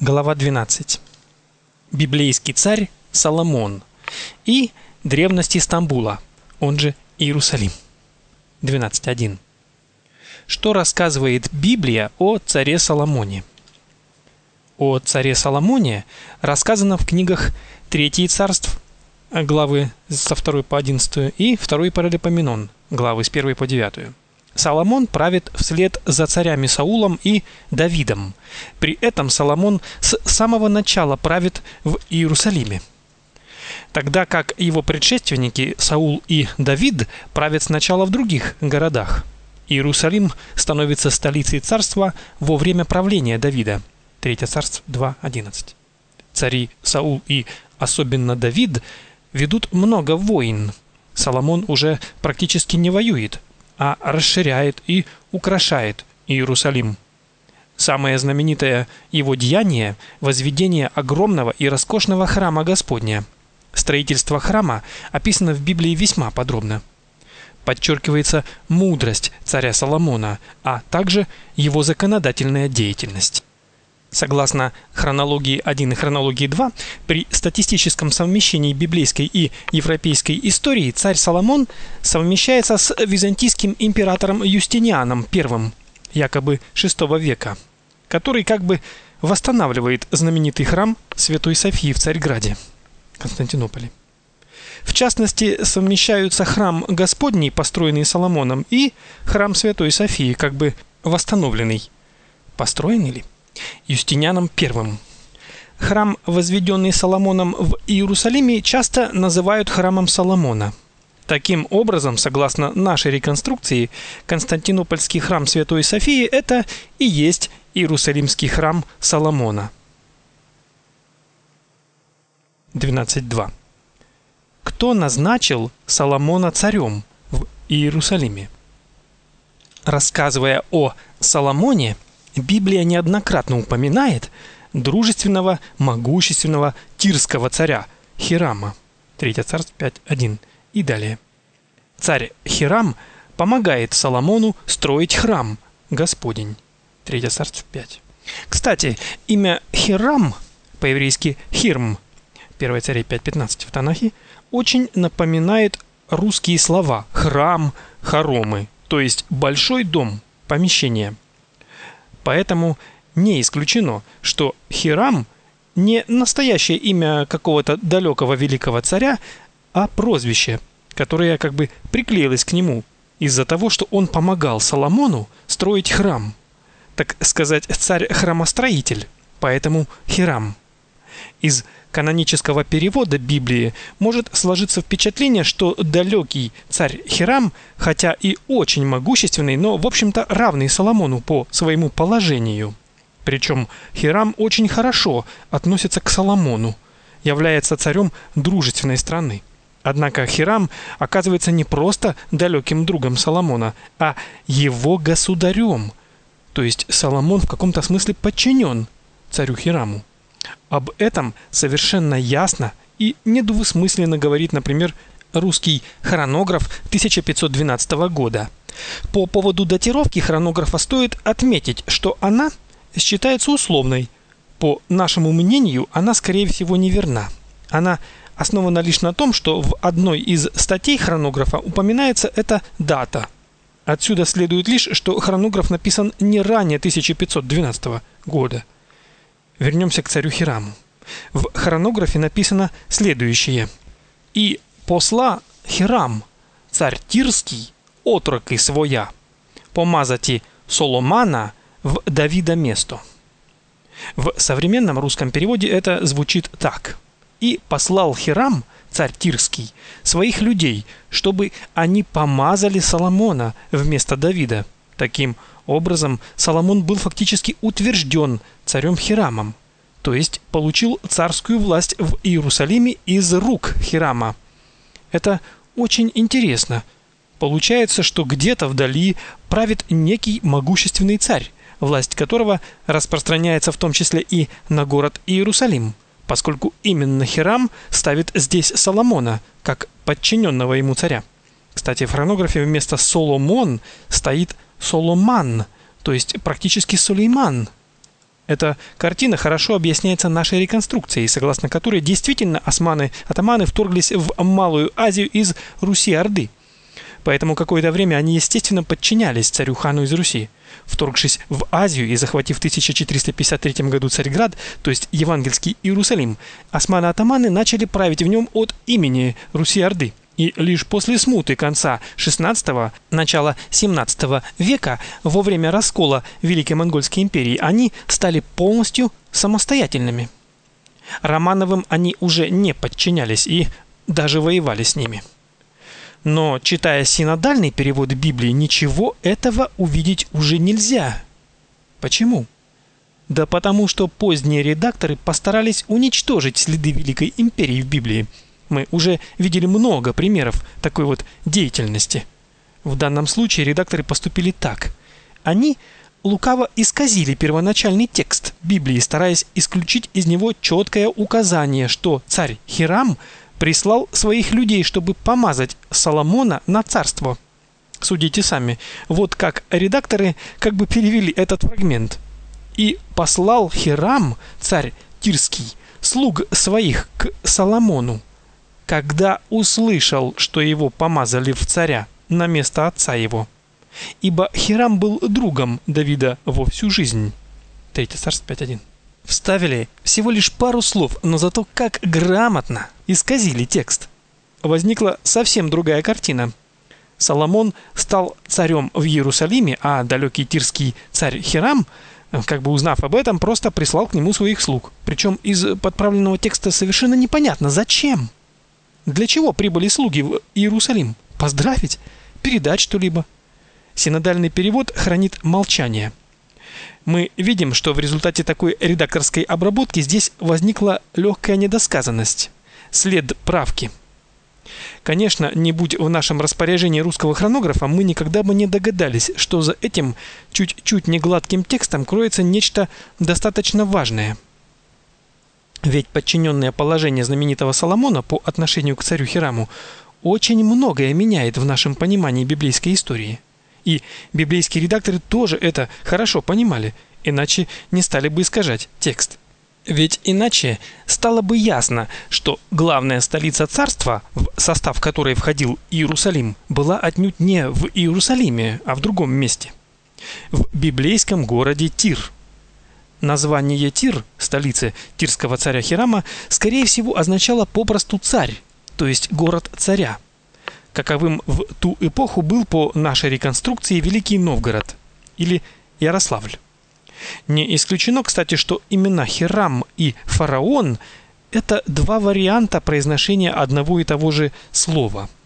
Глава 12. Библейский царь Соломон и древности Стамбула, он же Иерусалим. 12.1. Что рассказывает Библия о царе Соломоне? О царе Соломоне рассказано в книгах Третье царств, главы со 2 по 11 и 2 Паралипоменон, главы с 1 по 9. Соломон правит вслед за царями Саулом и Давидом. При этом Соломон с самого начала правит в Иерусалиме. Тогда как его предшественники Саул и Давид правят сначала в других городах. Иерусалим становится столицей царства во время правления Давида. 3 царств 2.11. Цари Саул и особенно Давид ведут много войн. Соломон уже практически не воюет, а расширяет и украшает Иерусалим. Самое знаменитое его деяние – возведение огромного и роскошного храма Господня. Строительство храма описано в Библии весьма подробно. Подчеркивается мудрость царя Соломона, а также его законодательная деятельность. Согласно хронологии 1 и хронологии 2, при статистическом совмещении библейской и европейской истории царь Соломон совмещается с византийским императором Юстинианом I, якобы VI века, который как бы восстанавливает знаменитый храм Святой Софии в Царьграде, Константинополе. В частности, совмещаются храм Господний, построенный Соломоном, и храм Святой Софии, как бы восстановленный. Построенный ли? Юстинианом I. Храм, возведенный Соломоном в Иерусалиме, часто называют храмом Соломона. Таким образом, согласно нашей реконструкции, Константинопольский храм Святой Софии это и есть Иерусалимский храм Соломона. 12.2. Кто назначил Соломона царем в Иерусалиме? Рассказывая о Соломоне, Библия неоднократно упоминает дружественного, могущественного тирского царя Хирама. 3 царств 5.1 и далее. Царь Хирам помогает Соломону строить храм Господень. 3 царств 5. Кстати, имя Хирам, по-еврейски Хирм, 1 царей 5.15 в Танахе, очень напоминает русские слова храм, хоромы, то есть большой дом, помещение. Поэтому не исключено, что Хирам не настоящее имя какого-то далекого великого царя, а прозвище, которое как бы приклеилось к нему из-за того, что он помогал Соломону строить храм. Так сказать, царь-храмостроитель, поэтому Хирам. Из канонического перевода Библии может сложиться впечатление, что далекий царь Хирам, хотя и очень могущественный, но в общем-то равный Соломону по своему положению. Причем Хирам очень хорошо относится к Соломону, является царем дружественной страны. Однако Хирам оказывается не просто далеким другом Соломона, а его государем. То есть Соломон в каком-то смысле подчинен царю Хираму. Об этом совершенно ясно и недвусмысленно говорит, например, русский хронограф 1512 года. По поводу датировки хронографа стоит отметить, что она считается условной. По нашему мнению, она скорее всего неверна. Она основана лишь на том, что в одной из статей хронографа упоминается эта дата. Отсюда следует лишь, что хронограф написан не ранее 1512 года. Вернемся к царю Хираму. В хронографе написано следующее: "И посла Хирам, царь Тирский, отроки своя, помазати Соломана в Давида место". В современном русском переводе это звучит так: "И послал Хирам, царь Тирский, своих людей, чтобы они помазали Соломона вместо Давида". Таким образом, Соломон был фактически утвержден царем Хирамом, то есть получил царскую власть в Иерусалиме из рук Хирама. Это очень интересно. Получается, что где-то вдали правит некий могущественный царь, власть которого распространяется в том числе и на город Иерусалим, поскольку именно Хирам ставит здесь Соломона как подчиненного ему царя. Кстати, в хронографе вместо Соломон стоит Соломан, то есть практически Сулейман. Эта картина хорошо объясняется нашей реконструкцией, согласно которой действительно османы, атаманы вторглись в Малую Азию из Руси-Орды. Поэтому какое-то время они, естественно, подчинялись царю-хану из Руси. Вторгшись в Азию и захватив в 1453 году Царьград, то есть евангельский Иерусалим, османы-атаманы начали править в нем от имени Руси-Орды. И лишь после смуты конца XVI – начала XVII века, во время раскола Великой Монгольской империи, они стали полностью самостоятельными. Романовым они уже не подчинялись и даже воевали с ними. Но, читая синодальный перевод Библии, ничего этого увидеть уже нельзя. Почему? Да потому что поздние редакторы постарались уничтожить следы Великой империи в Библии. Мы уже видели много примеров такой вот деятельности. В данном случае редакторы поступили так. Они лукаво исказили первоначальный текст Библии, стараясь исключить из него четкое указание, что царь Хирам – прислал своих людей, чтобы помазать Соломона на царство. Судите сами. Вот как редакторы как бы перевели этот фрагмент. И послал Хирам, царь Тирский, слуг своих к Соломону, когда услышал, что его помазали в царя на место отца его. Ибо Хирам был другом Давида во всю жизнь. 3 Царств 5.1 Вставили всего лишь пару слов, но зато как грамотно исказили текст. Возникла совсем другая картина. Соломон стал царем в Иерусалиме, а далекий тирский царь Хирам, как бы узнав об этом, просто прислал к нему своих слуг. Причем из подправленного текста совершенно непонятно, зачем. Для чего прибыли слуги в Иерусалим? Поздравить? Передать что-либо? Синодальный перевод хранит молчание – мы видим, что в результате такой редакторской обработки здесь возникла легкая недосказанность, след правки. Конечно, не будь в нашем распоряжении русского хронографа, мы никогда бы не догадались, что за этим чуть-чуть негладким текстом кроется нечто достаточно важное. Ведь подчиненное положение знаменитого Соломона по отношению к царю Хираму очень многое меняет в нашем понимании библейской истории. И библейские редакторы тоже это хорошо понимали, иначе не стали бы искажать текст. Ведь иначе стало бы ясно, что главная столица царства, в состав которой входил Иерусалим, была отнюдь не в Иерусалиме, а в другом месте. В библейском городе Тир. Название Тир, столицы тирского царя Хирама, скорее всего означало попросту царь, то есть город царя каковым в ту эпоху был по нашей реконструкции Великий Новгород или Ярославль. Не исключено, кстати, что имена Хирам и фараон это два варианта произношения одного и того же слова –